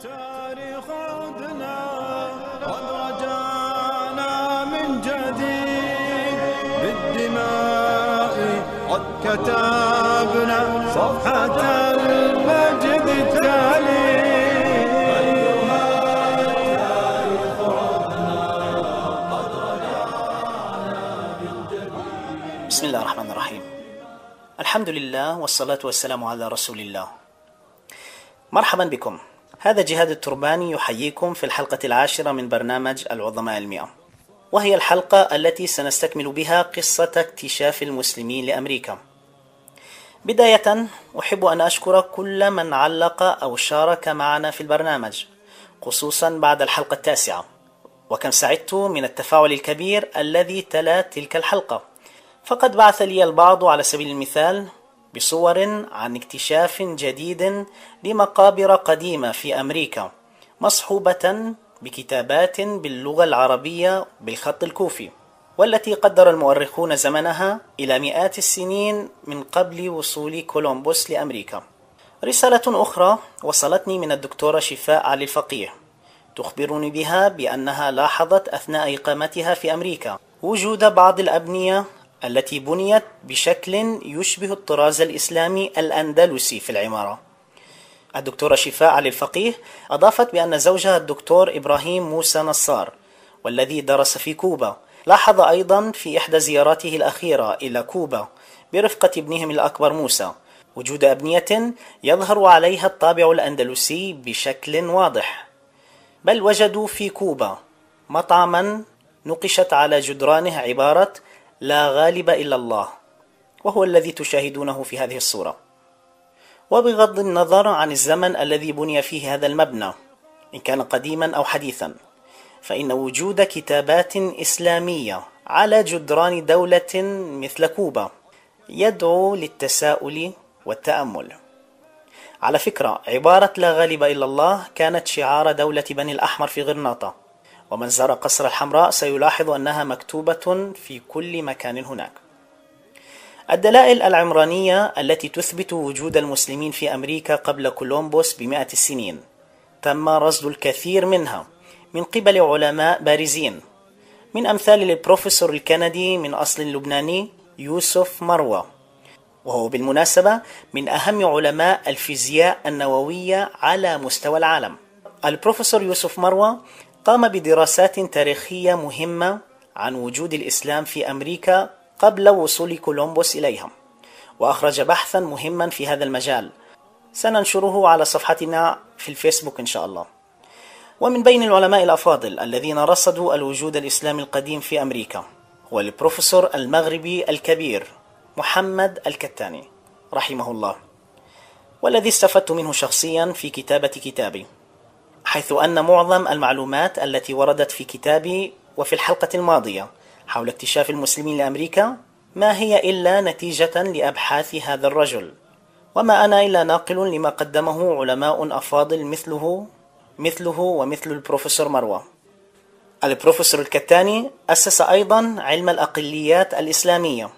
التاريخ عدنا رجعنا من جديد. بالدماء قد كتبنا صفحة المجد التالي. بسم الله الرحمن الرحيم. الحمد لله والصلاة والسلام على رسول الله. مرحبا بكم. هذا جهاد الترباني يحييكم في الحلقة العاشرة من برنامج العظماء المئة. وهي الحلقة التي سنستكمل بها قصة اكتشاف المسلمين لأمريكا. بداية أحب أن أشكر كل من علق أو شارك معنا في البرنامج خصوصا بعد الحلقة التاسعة. وكم سعدت من التفاعل الكبير الذي تلا تلك الحلقة. فقد بعث لي البعض على سبيل المثال بصور عن اكتشاف جديد لمقابر قديمة في أمريكا مصحوبة بكتابات باللغة العربية بالخط الكوفي والتي قدر المؤرخون زمنها إلى مئات السنين من قبل وصول كولومبوس لأمريكا. رسالة أخرى وصلتني من الدكتورة شفاء علي الفقيه. تخبرني بها بأنها لاحظت أثناء إقامتها في أمريكا وجود بعض الأبنية التي بنيت بشكل يشبه الطراز الإسلامي الأندلسي في العمارة. الدكتورة شفاء علي الفقيه أضافت بأن زوجها الدكتور إبراهيم موسى نصار والذي درس في كوبا لاحظ أيضا في إحدى زياراته الأخيرة إلى كوبا برفقة ابنهم الأكبر موسى. وجود أبنية يظهر عليها الطابع الأندلسي بشكل واضح. بل وجدوا في كوبا مطعما نقشت على جدرانه عبارة لا غالب إلا الله وهو الذي تشاهدونه في هذه الصورة. وبغض النظر عن الزمن الذي بني فيه هذا المبنى إن كان قديما أو حديثا فإن وجود كتابات إسلامية على جدران دولة مثل كوبا يدعو للتساؤل والتأمل. على فكرة عبارة لا غالب إلا الله كانت شعار دولة بني الأحمر في غرناطة. ومن زار قصر الحمراء سيلاحظ أنها مكتوبة في كل مكان هناك. الدلائل العمرانية التي تثبت وجود المسلمين في أمريكا قبل كولومبوس بمئة السنين تم رصد الكثير منها من قبل علماء بارزين. من أمثال البروفيسور الكندي من أصل لبناني يوسف مروة وهو بالمناسبة من أهم علماء الفيزياء النووية على مستوى العالم. البروفيسور يوسف مروة قام بدراسات تاريخية مهمة عن وجود الإسلام في أمريكا قبل وصول كولومبوس إليها وأخرج بحثا مهما في هذا المجال. سننشره على صفحتنا في الفيسبوك إن شاء الله. ومن بين العلماء الأفاضل الذين رصدوا الوجود الإسلامي القديم في أمريكا هو البروفيسور المغربي الكبير محمد الكتاني رحمه الله والذي استفدت منه شخصيا في كتابة كتابي. حيث أن معظم المعلومات التي وردت في كتابي وفي الحلقة الماضية حول اكتشاف المسلمين لأمريكا ما هي إلا نتيجة لأبحاث هذا الرجل. وما أنا إلا ناقل لما قدمه علماء أفاضل مثله مثله ومثل البروفيسور مروة. البروفيسور الكتاني أسس أيضا علم الأقليات الإسلامية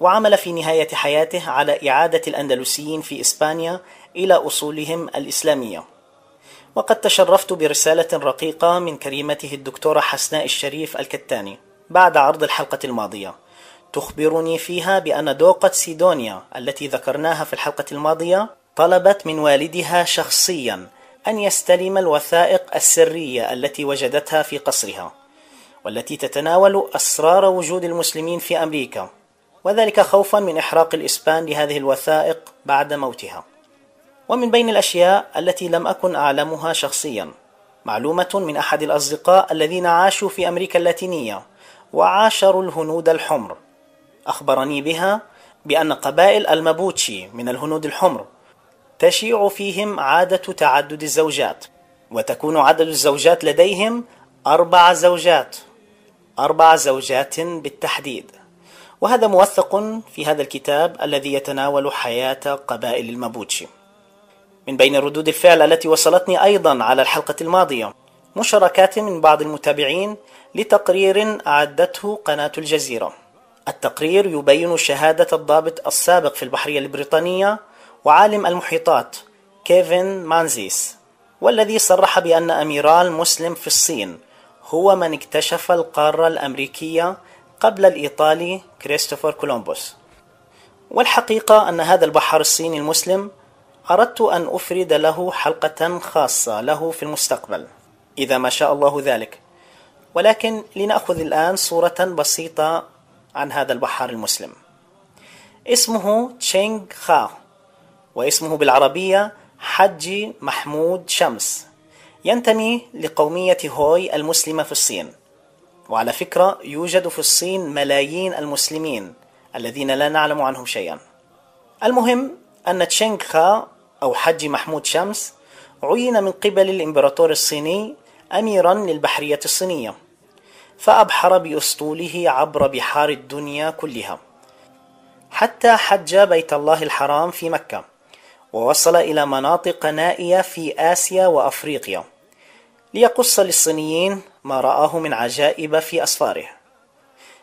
وعمل في نهاية حياته على إعادة الأندلسيين في إسبانيا إلى أصولهم الإسلامية. وقد تشرفت برسالة رقيقة من كريمته الدكتورة حسناء الشريف الكتاني بعد عرض الحلقة الماضية. تخبرني فيها بأن دوقة سيدونيا التي ذكرناها في الحلقة الماضية طلبت من والدها شخصيا أن يستلم الوثائق السرية التي وجدتها في قصرها والتي تتناول أسرار وجود المسلمين في أمريكا وذلك خوفا من إحراق الإسبان لهذه الوثائق بعد موتها. ومن بين الأشياء التي لم أكن أعلمها شخصيا. معلومة من أحد الأصدقاء الذين عاشوا في أمريكا اللاتينية وعاشروا الهنود الحمر. أخبرني بها بأن قبائل المابوتشي من الهنود الحمر تشيع فيهم عادة تعدد الزوجات وتكون عدد الزوجات لديهم أربع زوجات أربع زوجات بالتحديد. وهذا موثق في هذا الكتاب الذي يتناول حياة قبائل المابوتشي من بين ردود الفعل التي وصلتني أيضا على الحلقة الماضية مشاركات من بعض المتابعين لتقرير أعدته قناة الجزيرة. التقرير يبين شهادة الضابط السابق في البحرية البريطانية وعالم المحيطات كيفن مانزيس والذي صرح بأن أميرال مسلم في الصين هو من اكتشف القارة الأمريكية قبل الإيطالي كريستوفر كولومبوس. والحقيقة أن هذا البحر الصيني المسلم أردت أن أفرد له حلقة خاصة له في المستقبل إذا ما شاء الله ذلك. ولكن لنأخذ الآن صورة بسيطة عن هذا البحار المسلم. اسمه تشينغ خا واسمه بالعربية حجي محمود شمس. ينتمي لقومية هوي المسلمة في الصين. وعلى فكرة يوجد في الصين ملايين المسلمين الذين لا نعلم عنهم شيئا. المهم أن تشينغ خا أو حجي محمود شمس عين من قبل الإمبراطور الصيني أميرا للبحرية الصينية فأبحر بأسطوله عبر بحار الدنيا كلها حتى حج بيت الله الحرام في مكة ووصل إلى مناطق نائية في آسيا وأفريقيا ليقص للصينيين ما رآه من عجائب في أسفاره.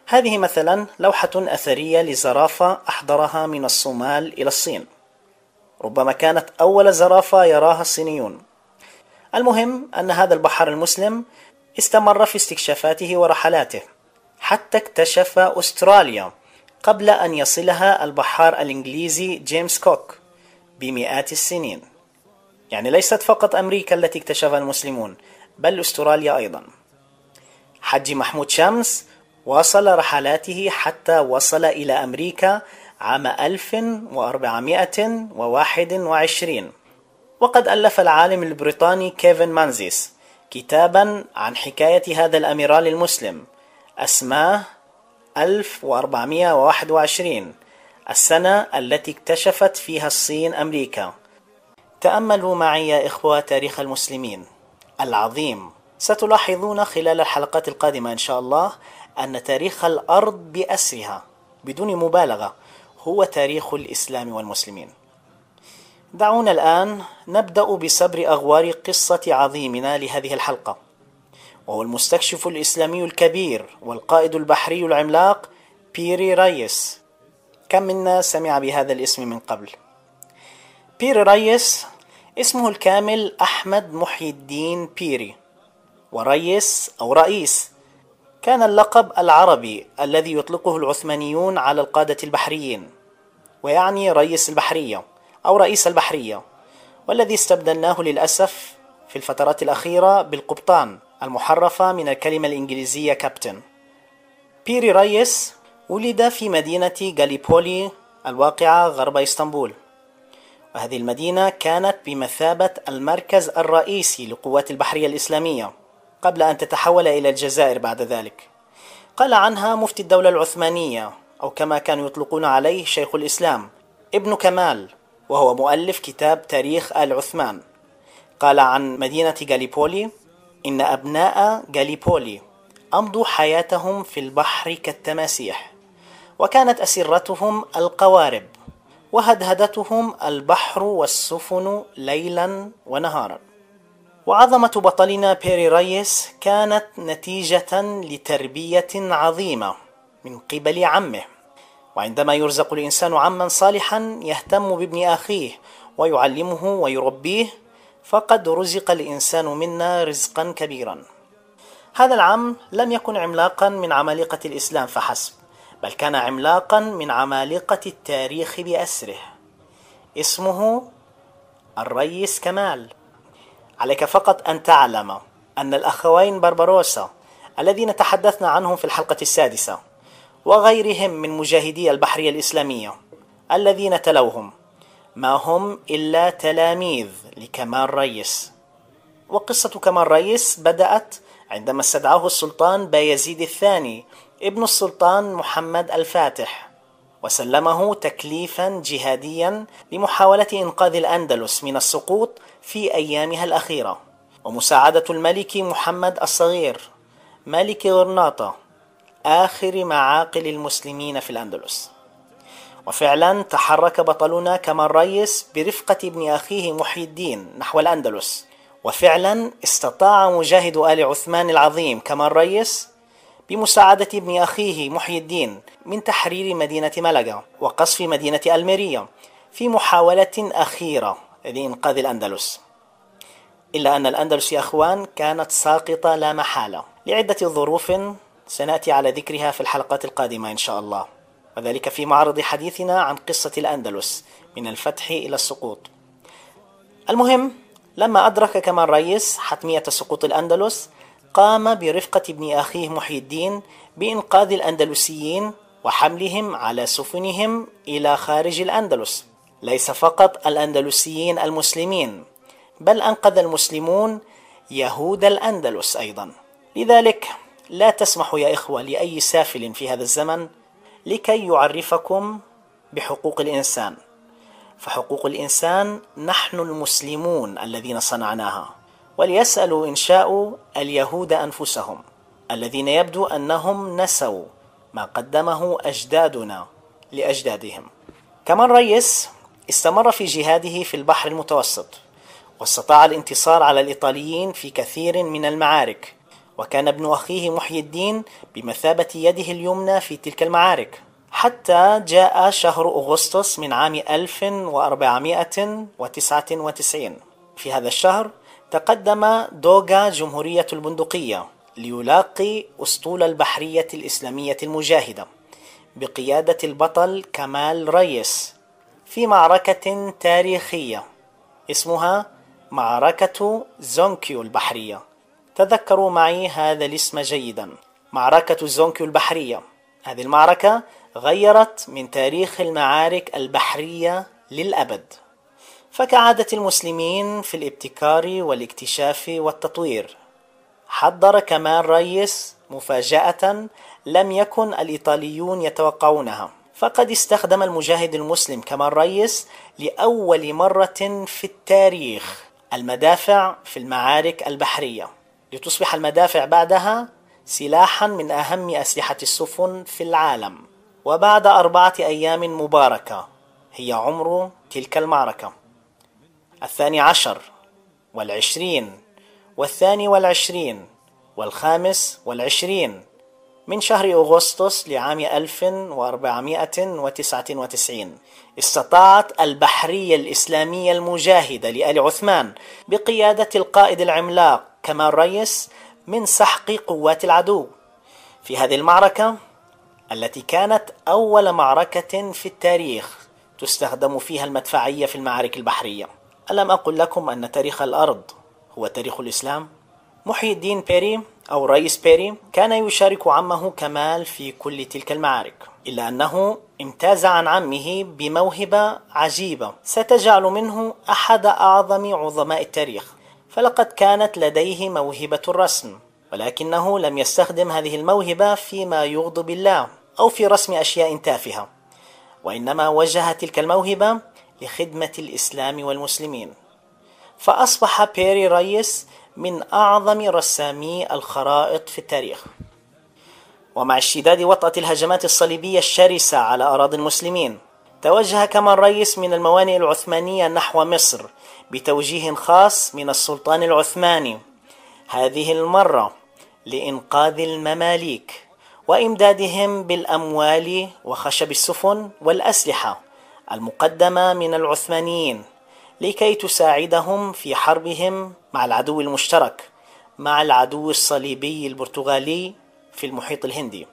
هذه مثلا لوحة أثرية لزرافة أحضرها من الصومال إلى الصين. ربما كانت أول زرافة يراها الصينيون. المهم أن هذا البحر المسلم استمر في استكشافاته ورحلاته حتى اكتشف أستراليا قبل أن يصلها البحار الإنجليزي جيمس كوك بمئات السنين. يعني ليست فقط أمريكا التي اكتشفها المسلمون بل أستراليا أيضا. حج محمود شمس واصل رحلاته حتى وصل إلى أمريكا عام 1421 وقد ألف العالم البريطاني كيفن مانزيس كتابا عن حكاية هذا الأميرال المسلم. أسماه 1421 السنة التي اكتشفت فيها الصين أمريكا. تأملوا معي يا إخوة تاريخ المسلمين. العظيم. ستلاحظون خلال الحلقات القادمة إن شاء الله أن تاريخ الأرض بأسرها بدون مبالغة هو تاريخ الإسلام والمسلمين. دعونا الآن نبدأ بسبر أغوار قصة عظيمنا لهذه الحلقة. وهو المستكشف الإسلامي الكبير والقائد البحري العملاق بيري ريس كم منا سمع بهذا الاسم من قبل؟ بيري ريس اسمه الكامل أحمد محي الدين بيري. وريس أو رئيس كان اللقب العربي الذي يطلقه العثمانيون على القادة البحريين. ويعني رئيس البحرية أو رئيس البحرية والذي استبدلناه للأسف في الفترات الأخيرة بالقبطان المحرفة من الكلمة الإنجليزية كابتن بيري ريس ولد في مدينة غاليبولي الواقعة غرب إسطنبول. وهذه المدينة كانت بمثابة المركز الرئيسي لقوات البحرية الإسلامية قبل أن تتحول إلى الجزائر بعد ذلك. قال عنها مفتي الدولة العثمانية أو كما كانوا يطلقون عليه شيخ الإسلام ابن كمال وهو مؤلف كتاب تاريخ آل عثمان. قال عن مدينة غاليبولي إن أبناء غاليبولي أمضوا حياتهم في البحر كالتماسيح وكانت أسرتهم القوارب وهدهدتهم البحر والسفن ليلا ونهارا. وعظمة بطلنا بيري ريس كانت نتيجة لتربية عظيمة. من قبل عمه. وعندما يرزق الإنسان عما صالحا يهتم بابن أخيه ويعلمه ويربيه فقد رزق الإنسان منا رزقا كبيرا. هذا العم لم يكن عملاقا من عمالقة الإسلام فحسب بل كان عملاقا من عمالقة التاريخ بأسره. اسمه الريس كمال. عليك فقط أن تعلم أن الأخوين بربروسا الذين تحدثنا عنهم في الحلقة السادسة وغيرهم من مجاهدي البحرية الإسلامية الذين تلوهم. ما هم إلا تلاميذ لكمال ريس وقصة كمال ريس بدأت عندما استدعاه السلطان بايزيد الثاني ابن السلطان محمد الفاتح وسلمه تكليفا جهاديا لمحاولة إنقاذ الأندلس من السقوط في أيامها الأخيرة. ومساعدة الملك محمد الصغير ملك غرناطة آخر معاقل المسلمين في الأندلس. وفعلا تحرك بطلنا كمال ريس برفقة ابن أخيه محي الدين نحو الأندلس. وفعلا استطاع مجاهد آل عثمان العظيم كمال ريس بمساعدة ابن أخيه محي الدين من تحرير مدينة ملقا وقصف مدينة ألميريا في محاولة أخيرة لإنقاذ الأندلس. إلا أن الأندلس يا أخوان كانت ساقطة لا محالة لعدة ظروف سنأتي على ذكرها في الحلقات القادمة إن شاء الله. وذلك في معرض حديثنا عن قصة الأندلس من الفتح إلى السقوط. المهم لما أدرك كمال ريس حتمية سقوط الأندلس قام برفقة ابن أخيه محي الدين بإنقاذ الأندلسيين وحملهم على سفنهم إلى خارج الأندلس. ليس فقط الأندلسيين المسلمين بل أنقذ المسلمون يهود الأندلس أيضا. لذلك لا تسمح يا إخوة لأي سافل في هذا الزمن لكي يعرفكم بحقوق الإنسان. فحقوق الإنسان نحن المسلمون الذين صنعناها وليسألوا إن شاءوا اليهود أنفسهم الذين يبدو أنهم نسوا ما قدمه أجدادنا لأجدادهم. كمان ريس استمر في جهاده في البحر المتوسط واستطاع الانتصار على الإيطاليين في كثير من المعارك وكان ابن أخيه محي الدين بمثابة يده اليمنى في تلك المعارك. حتى جاء شهر أغسطس من عام 1499 في هذا الشهر تقدم دوغا جمهورية البندقية ليلاقي أسطول البحرية الإسلامية المجاهدة بقيادة البطل كمال ريس في معركة تاريخية اسمها معركة زونكيو البحرية. تذكروا معي هذا الاسم جيدا. معركة زونكيو البحرية. هذه المعركة غيرت من تاريخ المعارك البحرية للأبد. فكعادة المسلمين في الابتكار والاكتشاف والتطوير. حضر كمال ريس مفاجأة لم يكن الإيطاليون يتوقعونها. فقد استخدم المجاهد المسلم كمال ريس لأول مرة في التاريخ المدافع في المعارك البحرية. لتصبح المدافع بعدها سلاحا من أهم أسلحة السفن في العالم وبعد أربعة أيام مباركة هي عمر تلك المعركة. الثاني عشر والعشرين والثاني والعشرين والخامس والعشرين من شهر أغسطس لعام 1499 استطاعت البحرية الإسلامية المجاهدة لآل عثمان بقيادة القائد العملاق كمال ريس من سحق قوات العدو في هذه المعركة التي كانت أول معركة في التاريخ تستخدم فيها المدفعية في المعارك البحرية ألم أقل لكم أن تاريخ الأرض هو تاريخ الإسلام؟ محي الدين بيري أو رئيس بيري كان يشارك عمه كمال في كل تلك المعارك إلا أنه امتاز عن عمه بموهبة عجيبة ستجعل منه أحد أعظم عظماء التاريخ فلقد كانت لديه موهبة الرسم ولكنه لم يستخدم هذه الموهبة فيما يغضب الله أو في رسم أشياء تافهة وإنما وجه تلك الموهبة لخدمة الإسلام والمسلمين. فأصبح بيري ريس من أعظم رسامي الخرائط في التاريخ. ومع اشتداد وطأة الهجمات الصليبية الشرسة على أراضي المسلمين توجه كمال ريس من الموانئ العثمانية نحو مصر بتوجيه خاص من السلطان العثماني. هذه المرة لإنقاذ المماليك وإمدادهم بالأموال وخشب السفن والأسلحة المقدمة من العثمانيين. لكي تساعدهم في حربهم مع العدو المشترك مع العدو الصليبي البرتغالي في المحيط الهندي.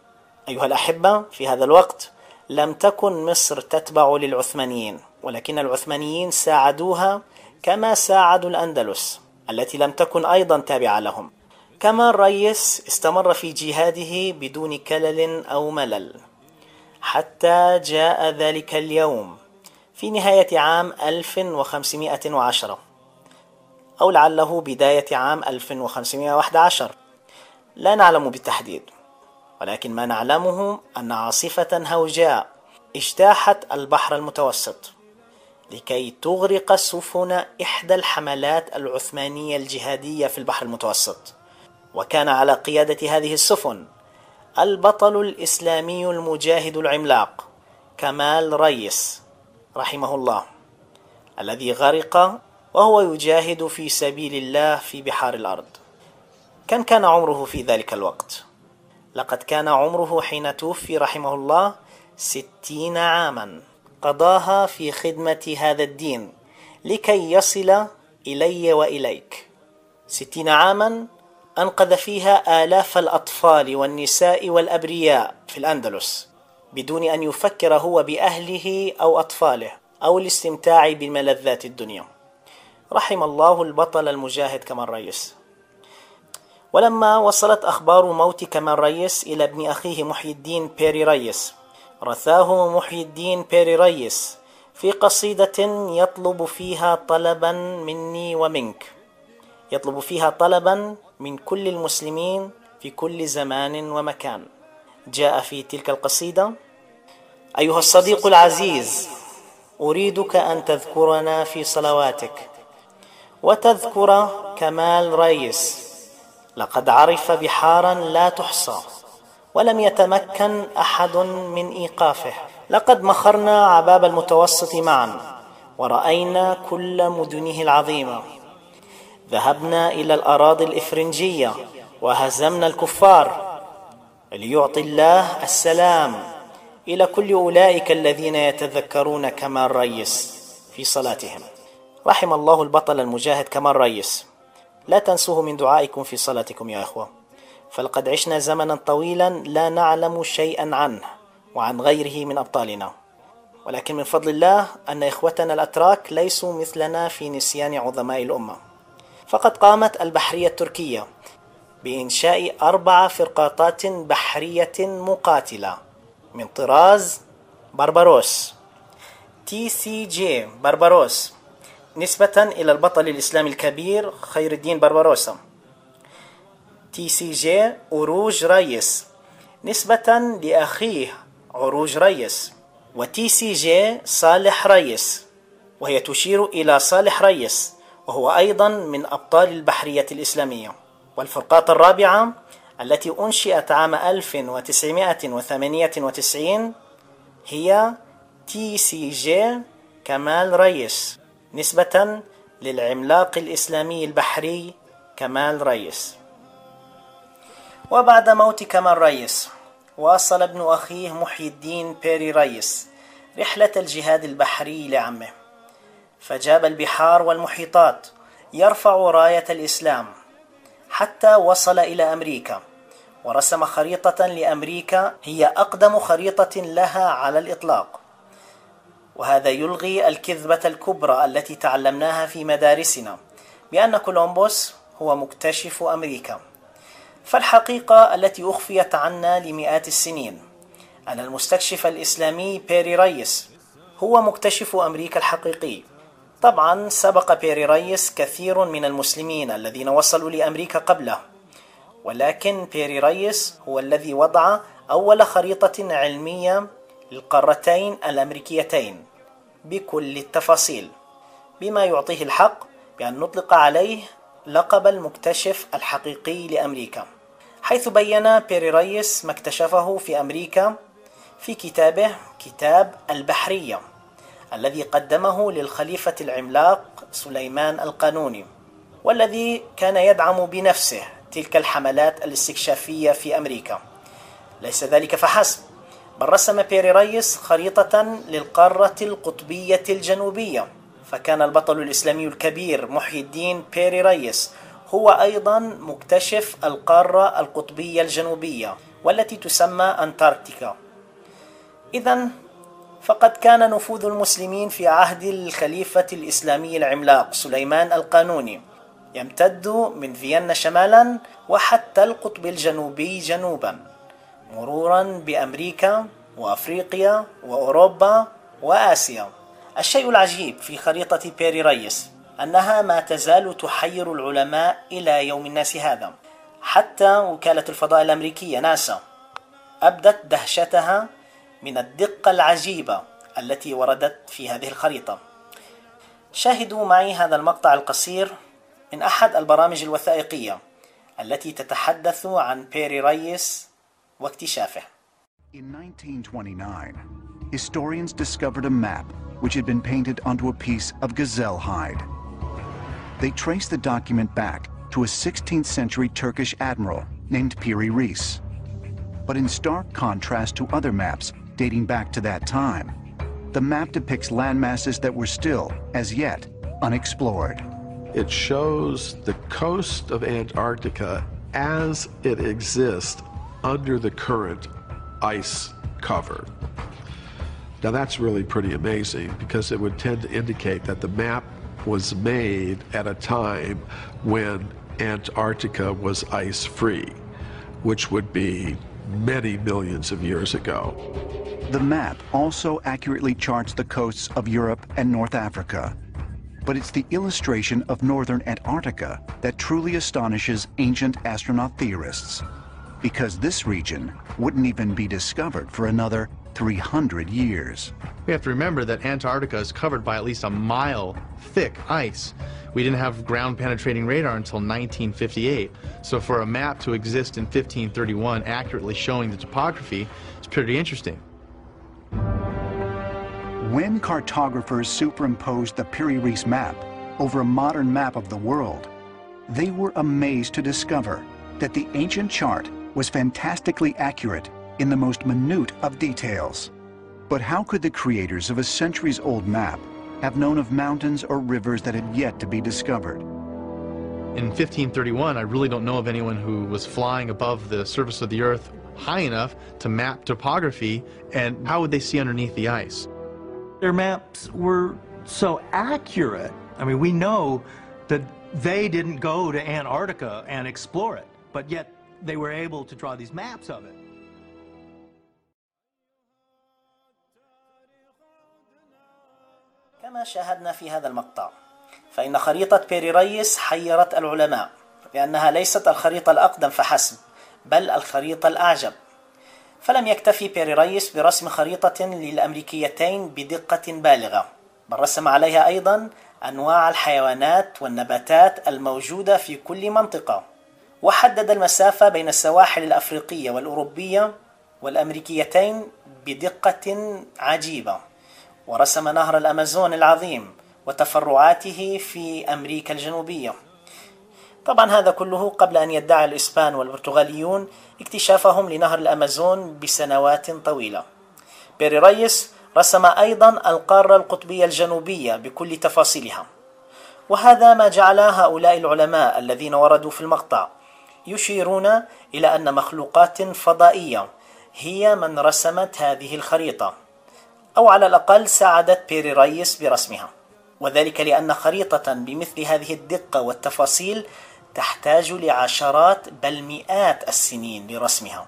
أيها الأحبة في هذا الوقت لم تكن مصر تتبع للعثمانيين ولكن العثمانيين ساعدوها كما ساعدوا الأندلس التي لم تكن أيضا تابعة لهم. كما الريس استمر في جهاده بدون كلل أو ملل. حتى جاء ذلك اليوم في نهاية عام 1510 أو لعله بداية عام 1511 لا نعلم بالتحديد ولكن ما نعلمه أن عاصفة هوجاء اجتاحت البحر المتوسط لكي تغرق سفن إحدى الحملات العثمانية الجهادية في البحر المتوسط وكان على قيادة هذه السفن البطل الإسلامي المجاهد العملاق كمال ريس. رحمه الله الذي غرق وهو يجاهد في سبيل الله في بحار الأرض. كم كان عمره في ذلك الوقت؟ لقد كان عمره حين توفي رحمه الله ستين عاما. قضاها في خدمة هذا الدين لكي يصل إلي وإليك. ستين عاما أنقذ فيها آلاف الأطفال والنساء والأبرياء في الأندلس. بدون أن يفكر هو بأهله أو أطفاله أو الاستمتاع بملذات الدنيا. رحم الله البطل المجاهد كمال ريس. ولما وصلت أخبار موت كمال ريس إلى ابن أخيه محي الدين بيري ريس. رثاه محي الدين بيري ريس في قصيدة يطلب فيها طلبا مني ومنك. يطلب فيها طلبا من كل المسلمين في كل زمان ومكان. جاء في تلك القصيدة. أيها الصديق العزيز أريدك أن تذكرنا في صلواتك وتذكر كمال ريس. لقد عرف بحارا لا تحصى ولم يتمكن أحد من إيقافه. لقد مخرنا عباب المتوسط معا ورأينا كل مدنه العظيمة ذهبنا إلى الأراضي الإفرنجية وهزمنا الكفار ليعطي الله السلام إلى كل أولئك الذين يتذكرون كمال ريس في صلاتهم. رحم الله البطل المجاهد كمال ريس. لا تنسوه من دعائكم في صلاتكم يا إخوة. فلقد عشنا زمنا طويلا لا نعلم شيئا عنه وعن غيره من أبطالنا. ولكن من فضل الله أن إخوتنا الأتراك ليسوا مثلنا في نسيان عظماء الأمة. فقد قامت البحرية التركية بإنشاء أربع فرقاطات بحرية مقاتلة من طراز بربروس TCG بربروس نسبة إلى البطل الإسلامي الكبير خير الدين بربروسا TCG أروج ريس نسبة لأخيه عروج ريس و TCG صالح ريس وهي تشير إلى صالح ريس وهو أيضا من أبطال البحرية الإسلامية. والفرقاط الرابعة التي أنشئت عام 1998 هي TCG كمال ريس نسبة للعملاق الإسلامي البحري كمال ريس. وبعد موت كمال ريس واصل ابن أخيه محي الدين بيري ريس رحلة الجهاد البحري لعمه. فجاب البحار والمحيطات يرفع راية الإسلام. حتى وصل إلى أمريكا ورسم خريطة لأمريكا هي أقدم خريطة لها على الإطلاق. وهذا يلغي الكذبة الكبرى التي تعلمناها في مدارسنا بأن كولومبوس هو مكتشف أمريكا. فالحقيقة التي أخفيت عنا لمئات السنين أن المستكشف الإسلامي بيري ريس هو مكتشف أمريكا الحقيقي. طبعا سبق بيري ريس كثير من المسلمين الذين وصلوا لأمريكا قبله ولكن بيري ريس هو الذي وضع أول خريطة علمية للقارتين الأمريكيتين بكل التفاصيل بما يعطيه الحق بأن نطلق عليه لقب المكتشف الحقيقي لأمريكا حيث بين بيري ريس ما اكتشفه في أمريكا في كتابه كتاب البحرية. الذي قدمه للخليفة العملاق سليمان القانوني والذي كان يدعم بنفسه تلك الحملات الاستكشافية في أمريكا. ليس ذلك فحسب بل رسم بيري ريس خريطة للقارة القطبية الجنوبية. فكان البطل الإسلامي الكبير محي الدين بيري ريس هو أيضا مكتشف القارة القطبية الجنوبية والتي تسمى أنتاركتيكا. إذا فقد كان نفوذ المسلمين في عهد الخليفة الإسلامي العملاق سليمان القانوني يمتد من فيينا شمالا وحتى القطب الجنوبي جنوبا مرورا بأمريكا وأفريقيا وأوروبا وآسيا. الشيء العجيب في خريطة بيري ريس أنها ما تزال تحير العلماء إلى يوم الناس هذا حتى وكالة الفضاء الأمريكية ناسا أبدت دهشتها من الدقة العجيبة التي وردت في هذه الخريطة شاهدوا معي هذا المقطع القصير من أحد البرامج الوثائقية التي تتحدث عن بيري ريس واكتشافه In 1929, historians discovered a map which had been painted onto a piece of gazelle hide. They traced the document back to a 16th century Turkish admiral named Piri Reis. But in stark contrast to other maps dating back to that time, the map depicts landmasses that were still, as yet, unexplored. It shows the coast of Antarctica as it exists under the current ice cover. Now that's really pretty amazing because it would tend to indicate that the map was made at a time when Antarctica was ice free, which would be many millions of years ago. The map also accurately charts the coasts of Europe and North Africa. But it's the illustration of northern Antarctica that truly astonishes ancient astronaut theorists. Because this region wouldn't even be discovered for another 300 years. We have to remember that Antarctica is covered by at least a mile thick ice. We didn't have ground penetrating radar until 1958. So for a map to exist in 1531 accurately showing the topography, it's pretty interesting. When cartographers superimposed the Piri Reis map over a modern map of the world, they were amazed to discover that the ancient chart was fantastically accurate in the most minute of details. But how could the creators of a centuries-old map have known of mountains or rivers that had yet to be discovered? In 1531, I really don't know of anyone who was flying above the surface of the Earth high enough to map topography, and how would they see underneath the ice? Their maps were so accurate. I mean, we know that they didn't go to Antarctica and explore it, but yet they were able to draw these maps of it. كما شاهدنا في هذا المقطع. فإن خريطة بيري ريس حيرت العلماء لأنها ليست الخريطة الأقدم فحسب بل الخريطة الأعجب. فلم يكتفي بيري ريس برسم خريطة للأمريكيتين بدقة بالغة بل رسم عليها أيضا أنواع الحيوانات والنباتات الموجودة في كل منطقة. وحدد المسافة بين السواحل الأفريقية والأوروبية والأمريكيتين بدقة عجيبة. ورسم نهر الأمازون العظيم وتفرعاته في أمريكا الجنوبية. طبعا هذا كله قبل أن يدعي الإسبان والبرتغاليون اكتشافهم لنهر الأمازون بسنوات طويلة. بيري ريس رسم أيضا القارة القطبية الجنوبية بكل تفاصيلها. وهذا ما جعل هؤلاء العلماء الذين وردوا في المقطع يشيرون إلى أن مخلوقات فضائية هي من رسمت هذه الخريطة. أو على الأقل ساعدت بيري ريس برسمها. وذلك لأن خريطة بمثل هذه الدقة والتفاصيل تحتاج لعشرات بل مئات السنين لرسمها.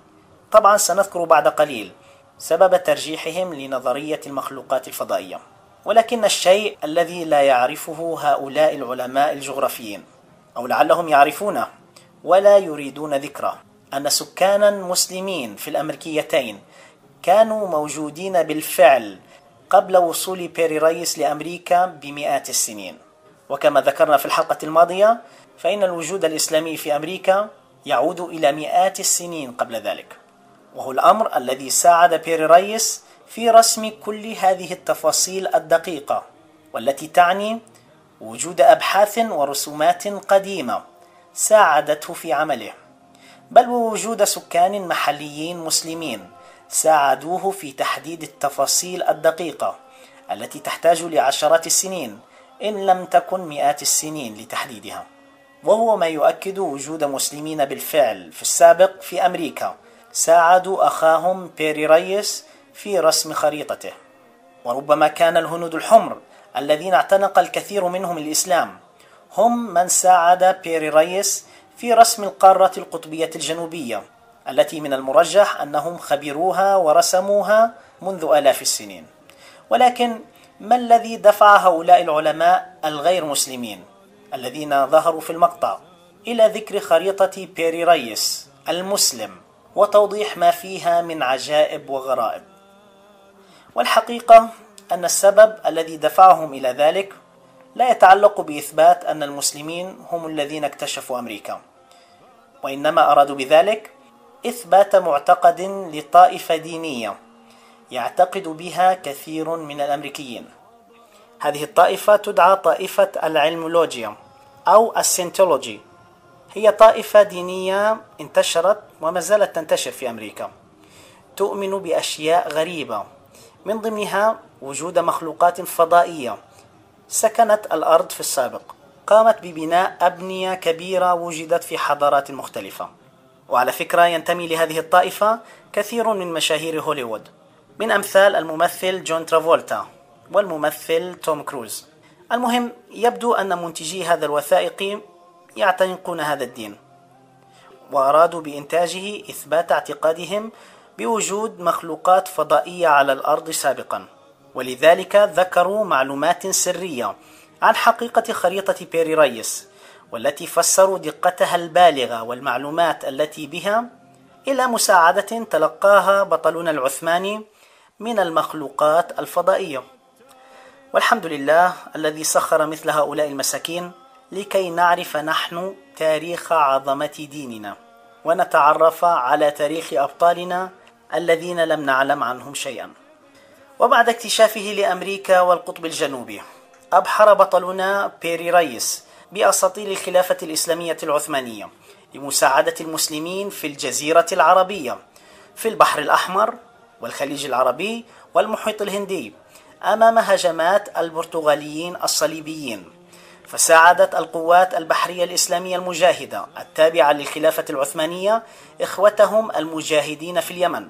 طبعا سنذكر بعد قليل سبب ترجيحهم لنظرية المخلوقات الفضائية. ولكن الشيء الذي لا يعرفه هؤلاء العلماء الجغرافيين أو لعلهم يعرفونه ولا يريدون ذكره أن سكانا مسلمين في الأمريكيتين كانوا موجودين بالفعل قبل وصول بيري ريس لأمريكا بمئات السنين. وكما ذكرنا في الحلقة الماضية فإن الوجود الإسلامي في أمريكا يعود إلى مئات السنين قبل ذلك. وهو الأمر الذي ساعد بيري ريس في رسم كل هذه التفاصيل الدقيقة والتي تعني وجود أبحاث ورسومات قديمة ساعدته في عمله. بل ووجود سكان محليين مسلمين ساعدوه في تحديد التفاصيل الدقيقة التي تحتاج لعشرات السنين إن لم تكن مئات السنين لتحديدها. وهو ما يؤكد وجود مسلمين بالفعل في السابق في أمريكا. ساعدوا أخاهم بيري ريس في رسم خريطته. وربما كان الهنود الحمر الذين اعتنق الكثير منهم الإسلام هم من ساعد بيري ريس في رسم القارة القطبية الجنوبية. التي من المرجح أنهم خبروها ورسموها منذ آلاف السنين. ولكن ما الذي دفع هؤلاء العلماء الغير مسلمين الذين ظهروا في المقطع إلى ذكر خريطة بيري ريس المسلم وتوضيح ما فيها من عجائب وغرائب؟ والحقيقة أن السبب الذي دفعهم إلى ذلك لا يتعلق بإثبات أن المسلمين هم الذين اكتشفوا أمريكا وإنما أرادوا بذلك إثبات معتقد لطائفة دينية يعتقد بها كثير من الأمريكيين. هذه الطائفة تدعى طائفة العلمولوجيا أو السينتولوجي. هي طائفة دينية انتشرت وما زالت تنتشر في أمريكا. تؤمن بأشياء غريبة. من ضمنها وجود مخلوقات فضائية. سكنت الأرض في السابق. قامت ببناء أبنية كبيرة وجدت في حضارات مختلفة. وعلى فكرة ينتمي لهذه الطائفة كثير من مشاهير هوليوود. من أمثال الممثل جون ترافولتا والممثل توم كروز. المهم يبدو أن منتجي هذا الوثائقي يعتنقون هذا الدين وأرادوا بإنتاجه إثبات اعتقادهم بوجود مخلوقات فضائية على الأرض سابقا. ولذلك ذكروا معلومات سرية عن حقيقة خريطة بيري ريس والتي فسروا دقتها البالغة والمعلومات التي بها إلى مساعدة تلقاها بطلنا العثماني من المخلوقات الفضائية. والحمد لله الذي سخر مثل هؤلاء المساكين لكي نعرف نحن تاريخ عظمة ديننا ونتعرف على تاريخ أبطالنا الذين لم نعلم عنهم شيئا. وبعد اكتشافه لأمريكا والقطب الجنوبي أبحر بطلنا بيري ريس بأساطيل الخلافة الإسلامية العثمانية لمساعدة المسلمين في الجزيرة العربية في البحر الأحمر والخليج العربي والمحيط الهندي أمام هجمات البرتغاليين الصليبيين. فساعدت القوات البحرية الإسلامية المجاهدة التابعة للخلافة العثمانية إخوتهم المجاهدين في اليمن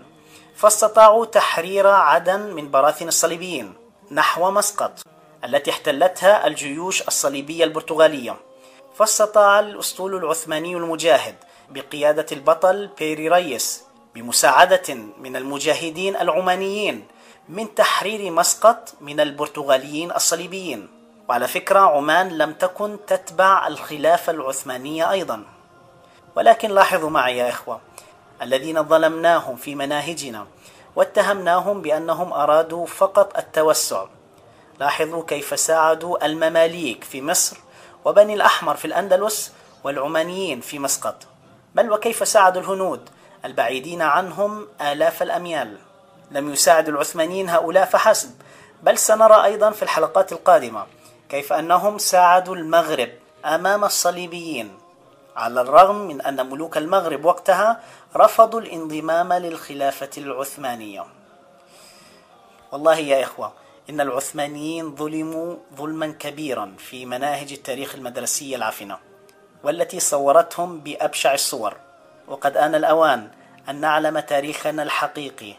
فاستطاعوا تحرير عدن من براثن الصليبيين نحو مسقط. التي احتلتها الجيوش الصليبية البرتغالية. فاستطاع الأسطول العثماني المجاهد بقيادة البطل بيري ريس بمساعدة من المجاهدين العمانيين من تحرير مسقط من البرتغاليين الصليبيين. وعلى فكرة عمان لم تكن تتبع الخلافة العثمانية أيضا. ولكن لاحظوا معي يا إخوة الذين ظلمناهم في مناهجنا واتهمناهم بأنهم أرادوا فقط التوسع. لاحظوا كيف ساعدوا المماليك في مصر وبني الأحمر في الأندلس والعمانيين في مسقط. بل وكيف ساعدوا الهنود البعيدين عنهم آلاف الأميال. لم يساعد العثمانيين هؤلاء فحسب بل سنرى أيضا في الحلقات القادمة كيف أنهم ساعدوا المغرب أمام الصليبيين. على الرغم من أن ملوك المغرب وقتها رفضوا الانضمام للخلافة العثمانية. والله يا إخوة إن العثمانيين ظلموا ظلما كبيرا في مناهج التاريخ المدرسية العفنة والتي صورتهم بأبشع الصور. وقد آن الأوان أن نعلم تاريخنا الحقيقي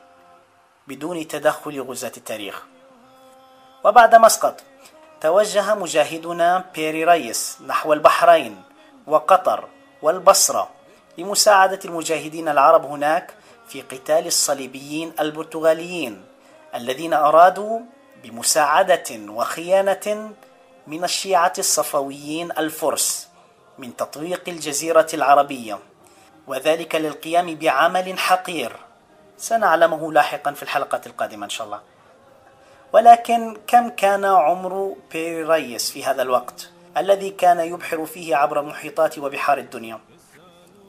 بدون تدخل غزاة التاريخ. وبعد مسقط توجه مجاهدنا بيري ريس نحو البحرين وقطر والبصرة لمساعدة المجاهدين العرب هناك في قتال الصليبيين البرتغاليين الذين أرادوا بمساعدة وخيانة من الشيعة الصفويين الفرس من تطويق الجزيرة العربية. وذلك للقيام بعمل حقير. سنعلمه لاحقا في الحلقات القادمة إن شاء الله. ولكن كم كان عمر بيري ريس في هذا الوقت الذي كان يبحر فيه عبر المحيطات وبحار الدنيا؟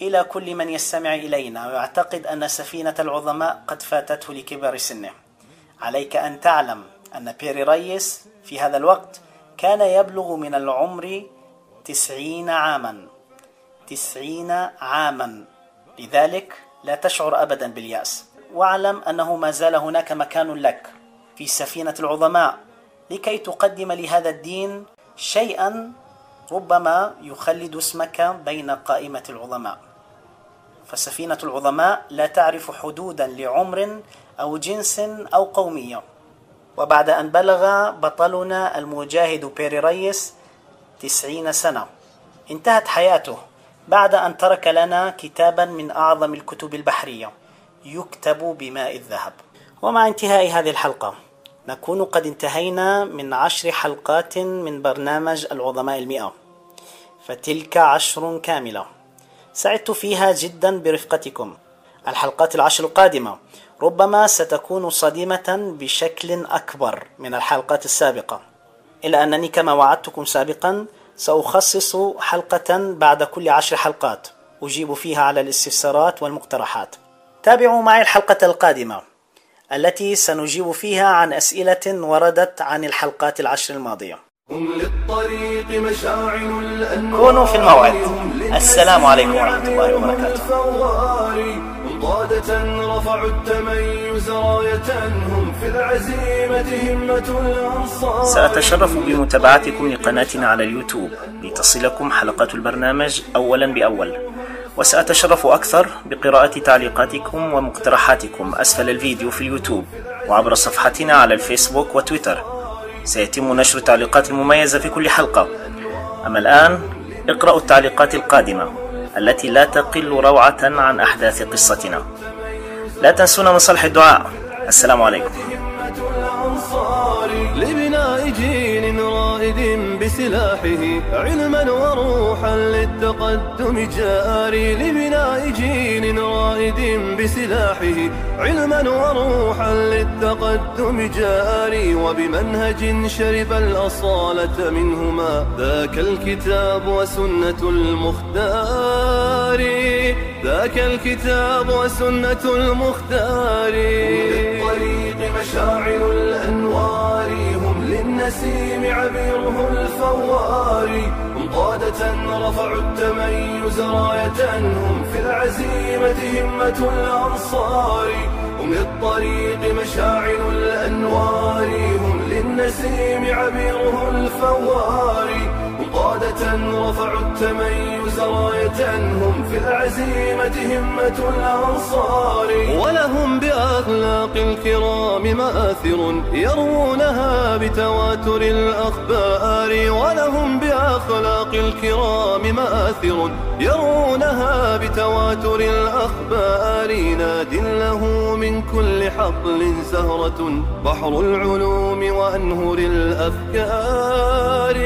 إلى كل من يستمع إلينا ويعتقد أن سفينة العظماء قد فاتته لكبر سنه. عليك أن تعلم أن بيري ريس في هذا الوقت كان يبلغ من العمر تسعين عاما. تسعين عاما. لذلك لا تشعر أبدا باليأس. واعلم أنه ما زال هناك مكان لك في سفينة العظماء لكي تقدم لهذا الدين شيئا ربما يخلد اسمك بين قائمة العظماء. فسفينة العظماء لا تعرف حدودا لعمر أو جنس أو قومية. وبعد أن بلغ بطلنا المجاهد بيري ريس تسعين سنة. انتهت حياته بعد أن ترك لنا كتابا من أعظم الكتب البحرية يكتب بماء الذهب. ومع انتهاء هذه الحلقة نكون قد انتهينا من عشر حلقات من برنامج العظماء المئة. فتلك عشر كاملة. سعدت فيها جدا برفقتكم. الحلقات العشر القادمة ربما ستكون صادمة بشكل أكبر من الحلقات السابقة. إلا أنني كما وعدتكم سابقا سأخصص حلقة بعد كل عشر حلقات. أجيب فيها على الاستفسارات والمقترحات. تابعوا معي الحلقة القادمة التي سنجيب فيها عن أسئلة وردت عن الحلقات العشر الماضية. كونوا في الموعد. السلام عليكم ورحمة الله وبركاته. قادة رفعوا التميز راية هم في العزيمة همة الأنصار. سأتشرف بمتابعتكم لقناتنا على اليوتيوب لتصلكم حلقات البرنامج أولا بأول. وسأتشرف أكثر بقراءة تعليقاتكم ومقترحاتكم أسفل الفيديو في اليوتيوب وعبر صفحتنا على الفيسبوك وتويتر. سيتم نشر التعليقات المميزة في كل حلقة. أما الآن اقرأوا التعليقات القادمة. التي لا تقل روعة عن أحداث قصتنا. لا تنسونا من صالح الدعاء. السلام عليكم. بسلاحه علما وروحا للتقدم جاري لبناء جيل رائد بسلاحه علما وروحا للتقدم جاري وبمنهج شرب الأصالة منهما ذاك الكتاب وسنة المختار ذاك الكتاب وسنة المختار. للطريق مشاعل الأنوار. هم للنسيم عبيره الفوار. هم قادة رفعوا التميز راية هم في العزيمة همة الأنصار. هم للطريق مشاعل الأنوار. هم للنسيم عبيره الفوار. هم قادة رفعوا التميز راية هم في العزيمة همة الأنصار. ولهم بأخلاق الكرام مآثر يروونها بتواتر الأخبار. ولهم بأخلاق الكرام مآثر يرونها بتواتر الأخبار. ناد له من كل حقل زهرة بحر العلوم وأنهر الأفكار.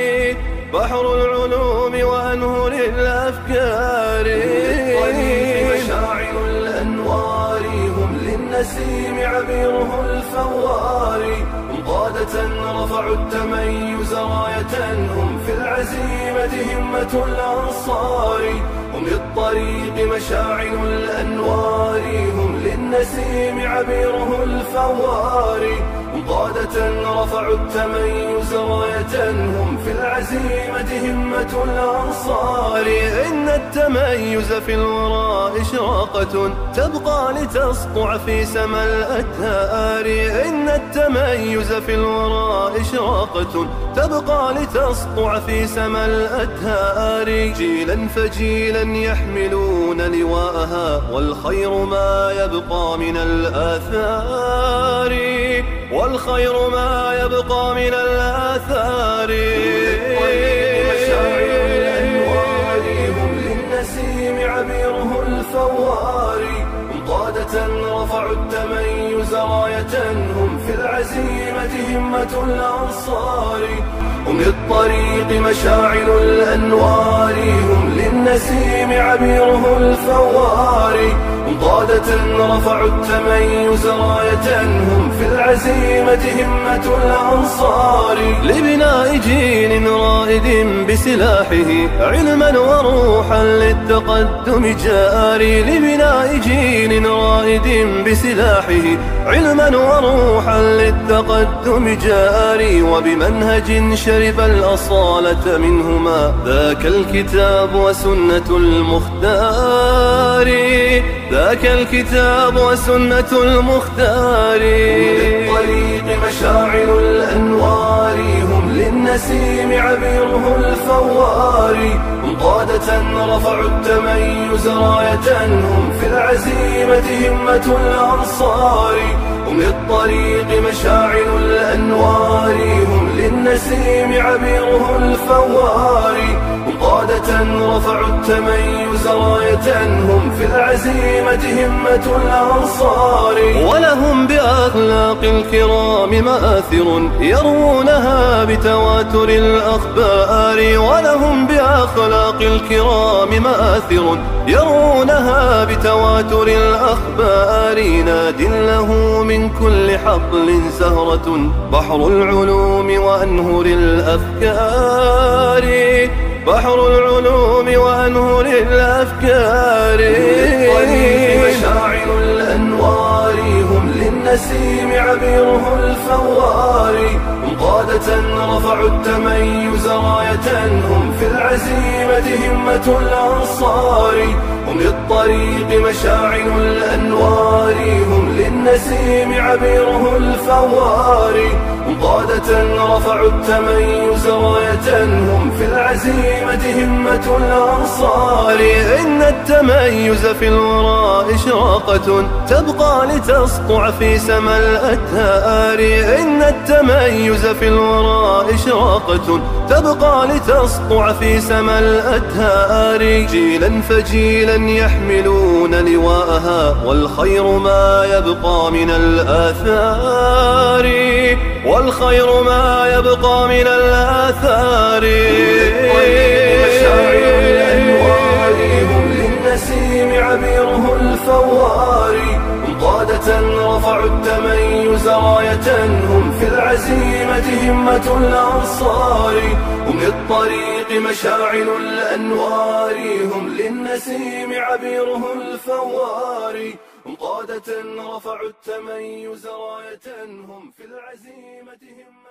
بحر العلوم وأنهر الأفكار. مشاعل الأنوار. هم للنسيم عبيره الفوار. هم قادة رفعوا التميز راية. هم في العزيمة همة الأنصار. هم للطريق مشاعل الأنوار. هم للنسيم عبيره الفوار. قادة رفعوا التميز راية هم في العزيمة همة الأنصار. إن التميز في الوراء إشراقة تبقى لتسطع في سما الأدهار. إن التميز في الوراء إشراقة تبقى لتسطع في سما الأدهار. جيلا فجيلا يحملون لواءها والخير ما يبقى من الآثار. والخير ما يبقى من الآثار. هم للنسيم عبيره الفوار. هم قادة رفعوا التميز راية هم في العزيمة همة الأنصار. هم للطريق مشاعل الأنوار. هم للنسيم عبيره الفوار. هم قادة رفعوا التميز راية هم في العزيمة همة الأنصار. لبناء جيل رائد بسلاحه علما وروحا للتقدم جاري. لبناء جيل رائد بسلاحه علما وروحا للتقدم جاري. وبمنهج شرب الأصالة منهما ذاك الكتاب وسنة المختار. ذاك الكتاب وسنة المختار. للطريق مشاعل الأنوار. هم للنسيم عبيره الفوار. هم قادة رفعوا التميز راية. هم في العزيمة همة الأنصار هم للطريق مشاعل الأنوار. هم للنسيم عبيره الفوار. قادة رفعوا التميز راية هم في العزيمة همة الأنصار. ولهم بأخلاق الكرام مآثر يروونها بتواتر الأخبار. ولهم بأخلاق الكرام مآثر يرونها بتواتر الأخبار. ناد له من كل حقل زهرة بحر العلوم وأنهر الأفكار. بحر العلوم وأنهر الأفكار. مشاعل الأنوار هم للنسيم عبيره الفوار. هم قادة رفعوا التميز راية هم في العزيمة همة الأنصار. هم للطريق مشاعل الأنوار هم للنسيم عبيره الفوار. قادة رفعوا التميز راية هم في العزيمة همة الأنصار. إن التميز في الورى إشراقة تبقى لتسطع في سما الأتهار إن التميز في الورى إشراقة تبقى لتسطع في سما الأتهار جيلا فجيلا يحملون لواءها والخير ما يبقى من الآثار. والخير ما يبقى من الآثار. مشاعر الأنوار هم للنسيم عبيره الفوار. قادة رفعوا التميز راية. هم في العزيمة همة الأنصار. هم للطريق مشاعل الأنوار. هم للنسيم عبيره الفوار. قادة رفعوا التميز راية هم في العزيمة الأنصار